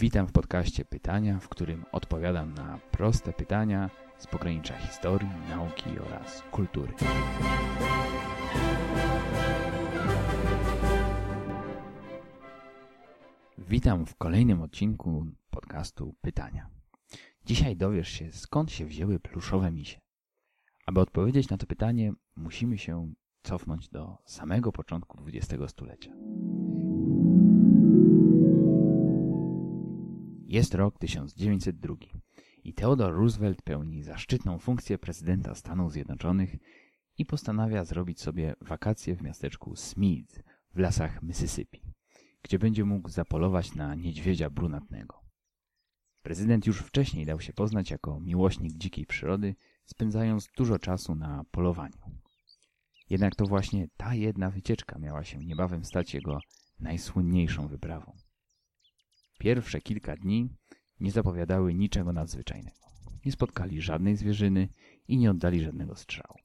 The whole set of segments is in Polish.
Witam w podcaście Pytania, w którym odpowiadam na proste pytania z pogranicza historii, nauki oraz kultury. Witam w kolejnym odcinku podcastu Pytania. Dzisiaj dowiesz się, skąd się wzięły pluszowe misie. Aby odpowiedzieć na to pytanie, musimy się cofnąć do samego początku XX stulecia. Jest rok 1902 i Theodore Roosevelt pełni zaszczytną funkcję prezydenta Stanów Zjednoczonych i postanawia zrobić sobie wakacje w miasteczku Smith w lasach Mississippi, gdzie będzie mógł zapolować na niedźwiedzia brunatnego. Prezydent już wcześniej dał się poznać jako miłośnik dzikiej przyrody, spędzając dużo czasu na polowaniu. Jednak to właśnie ta jedna wycieczka miała się niebawem stać jego najsłynniejszą wyprawą. Pierwsze kilka dni nie zapowiadały niczego nadzwyczajnego. Nie spotkali żadnej zwierzyny i nie oddali żadnego strzału.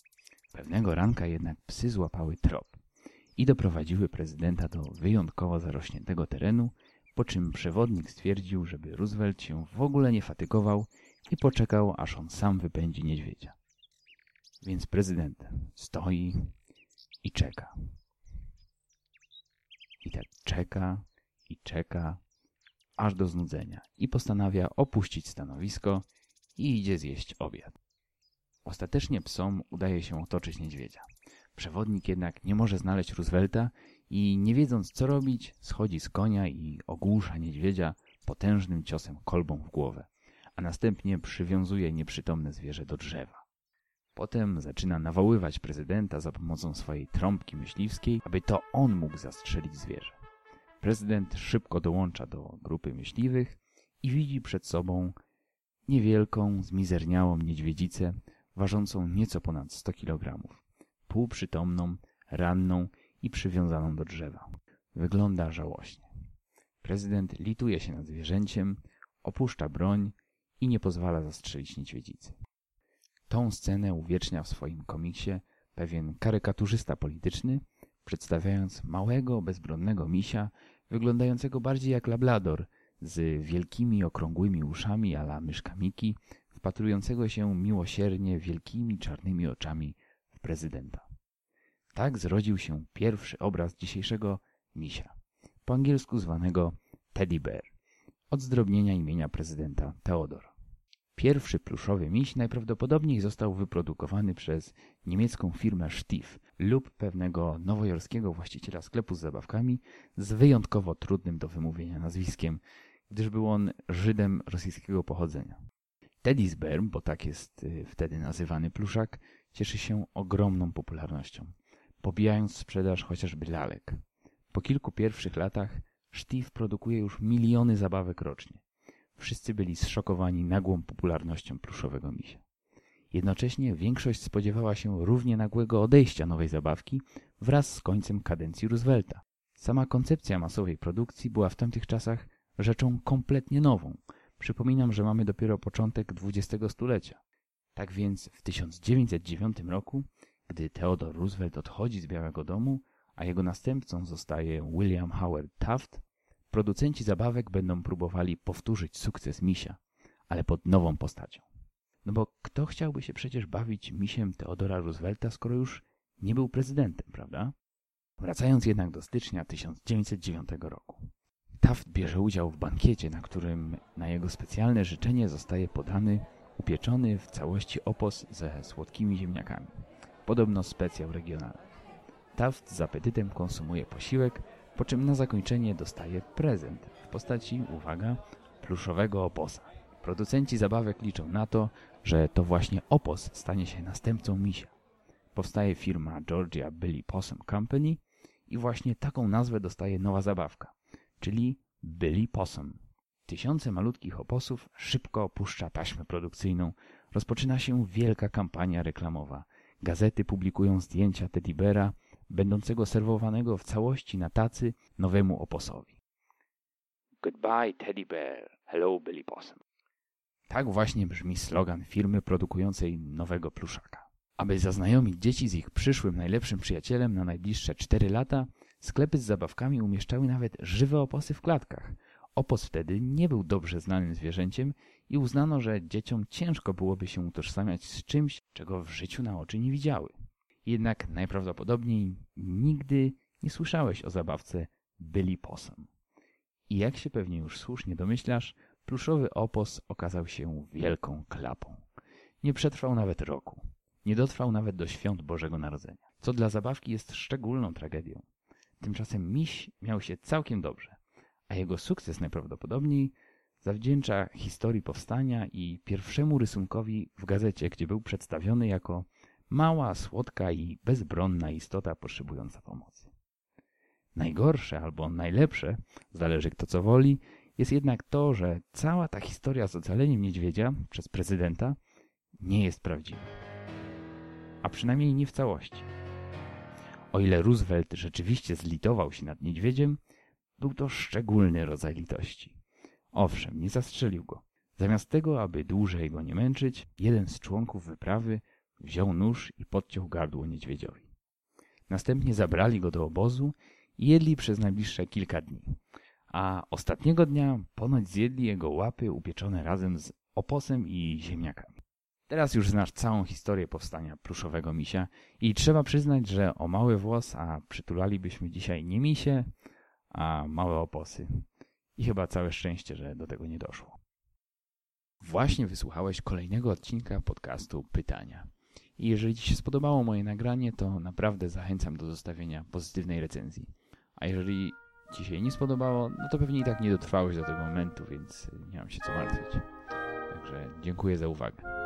Pewnego ranka jednak psy złapały trop i doprowadziły prezydenta do wyjątkowo zarośniętego terenu, po czym przewodnik stwierdził, żeby Roosevelt się w ogóle nie fatygował i poczekał, aż on sam wypędzi niedźwiedzia. Więc prezydent stoi i czeka. I tak czeka i czeka, aż do znudzenia i postanawia opuścić stanowisko i idzie zjeść obiad. Ostatecznie psom udaje się otoczyć niedźwiedzia. Przewodnik jednak nie może znaleźć Roosevelta i nie wiedząc co robić, schodzi z konia i ogłusza niedźwiedzia potężnym ciosem kolbą w głowę, a następnie przywiązuje nieprzytomne zwierzę do drzewa. Potem zaczyna nawoływać prezydenta za pomocą swojej trąbki myśliwskiej, aby to on mógł zastrzelić zwierzę. Prezydent szybko dołącza do grupy myśliwych i widzi przed sobą niewielką, zmizerniałą niedźwiedzicę, ważącą nieco ponad 100 kg, półprzytomną, ranną i przywiązaną do drzewa. Wygląda żałośnie. Prezydent lituje się nad zwierzęciem, opuszcza broń i nie pozwala zastrzelić niedźwiedzicy. Tą scenę uwiecznia w swoim komiksie pewien karykaturzysta polityczny, przedstawiając małego, bezbronnego misia, wyglądającego bardziej jak lablador, z wielkimi, okrągłymi uszami ala myszka Miki, wpatrującego się miłosiernie wielkimi, czarnymi oczami w prezydenta. Tak zrodził się pierwszy obraz dzisiejszego misia, po angielsku zwanego Teddy Bear, od zdrobnienia imienia prezydenta Theodor. Pierwszy pluszowy miś najprawdopodobniej został wyprodukowany przez niemiecką firmę Stief lub pewnego nowojorskiego właściciela sklepu z zabawkami z wyjątkowo trudnym do wymówienia nazwiskiem, gdyż był on Żydem rosyjskiego pochodzenia. Teddy's Bear, bo tak jest y, wtedy nazywany pluszak, cieszy się ogromną popularnością, pobijając sprzedaż chociażby lalek. Po kilku pierwszych latach Stief produkuje już miliony zabawek rocznie. Wszyscy byli zszokowani nagłą popularnością pluszowego misia. Jednocześnie większość spodziewała się równie nagłego odejścia nowej zabawki wraz z końcem kadencji Roosevelta. Sama koncepcja masowej produkcji była w tamtych czasach rzeczą kompletnie nową. Przypominam, że mamy dopiero początek XX stulecia. Tak więc w 1909 roku, gdy Theodore Roosevelt odchodzi z Białego Domu, a jego następcą zostaje William Howard Taft, Producenci zabawek będą próbowali powtórzyć sukces misia, ale pod nową postacią. No bo kto chciałby się przecież bawić misiem Teodora Roosevelta, skoro już nie był prezydentem, prawda? Wracając jednak do stycznia 1909 roku. Taft bierze udział w bankiecie, na którym na jego specjalne życzenie zostaje podany upieczony w całości opos ze słodkimi ziemniakami. Podobno specjał regionalny. Taft z apetytem konsumuje posiłek, po czym na zakończenie dostaje prezent w postaci, uwaga, pluszowego oposa. Producenci zabawek liczą na to, że to właśnie opos stanie się następcą misia. Powstaje firma Georgia Billy Possum Company i właśnie taką nazwę dostaje nowa zabawka, czyli Billy Possum. Tysiące malutkich oposów szybko opuszcza taśmę produkcyjną. Rozpoczyna się wielka kampania reklamowa. Gazety publikują zdjęcia Teddybera, będącego serwowanego w całości na tacy nowemu oposowi. Goodbye Teddy Bear, hello Billy Possum. Tak właśnie brzmi slogan firmy produkującej nowego pluszaka. Aby zaznajomić dzieci z ich przyszłym najlepszym przyjacielem na najbliższe 4 lata, sklepy z zabawkami umieszczały nawet żywe oposy w klatkach. Opos wtedy nie był dobrze znanym zwierzęciem i uznano, że dzieciom ciężko byłoby się utożsamiać z czymś, czego w życiu na oczy nie widziały. Jednak najprawdopodobniej nigdy nie słyszałeś o zabawce Billy Possum. I jak się pewnie już słusznie domyślasz, pluszowy opos okazał się wielką klapą. Nie przetrwał nawet roku. Nie dotrwał nawet do świąt Bożego Narodzenia, co dla zabawki jest szczególną tragedią. Tymczasem miś miał się całkiem dobrze, a jego sukces najprawdopodobniej zawdzięcza historii powstania i pierwszemu rysunkowi w gazecie, gdzie był przedstawiony jako mała, słodka i bezbronna istota potrzebująca pomocy. Najgorsze albo najlepsze, zależy kto co woli, jest jednak to, że cała ta historia z ocaleniem niedźwiedzia przez prezydenta nie jest prawdziwa. A przynajmniej nie w całości. O ile Roosevelt rzeczywiście zlitował się nad niedźwiedziem, był to szczególny rodzaj litości. Owszem, nie zastrzelił go. Zamiast tego, aby dłużej go nie męczyć, jeden z członków wyprawy wziął nóż i podciął gardło niedźwiedziowi. Następnie zabrali go do obozu i jedli przez najbliższe kilka dni. A ostatniego dnia ponoć zjedli jego łapy upieczone razem z oposem i ziemniakami. Teraz już znasz całą historię powstania pluszowego misia i trzeba przyznać, że o mały włos, a przytulalibyśmy dzisiaj nie misie, a małe oposy. I chyba całe szczęście, że do tego nie doszło. Właśnie wysłuchałeś kolejnego odcinka podcastu Pytania. I jeżeli Ci się spodobało moje nagranie, to naprawdę zachęcam do zostawienia pozytywnej recenzji. A jeżeli Ci się nie spodobało, no to pewnie i tak nie dotrwałeś do tego momentu, więc nie mam się co martwić. Także dziękuję za uwagę.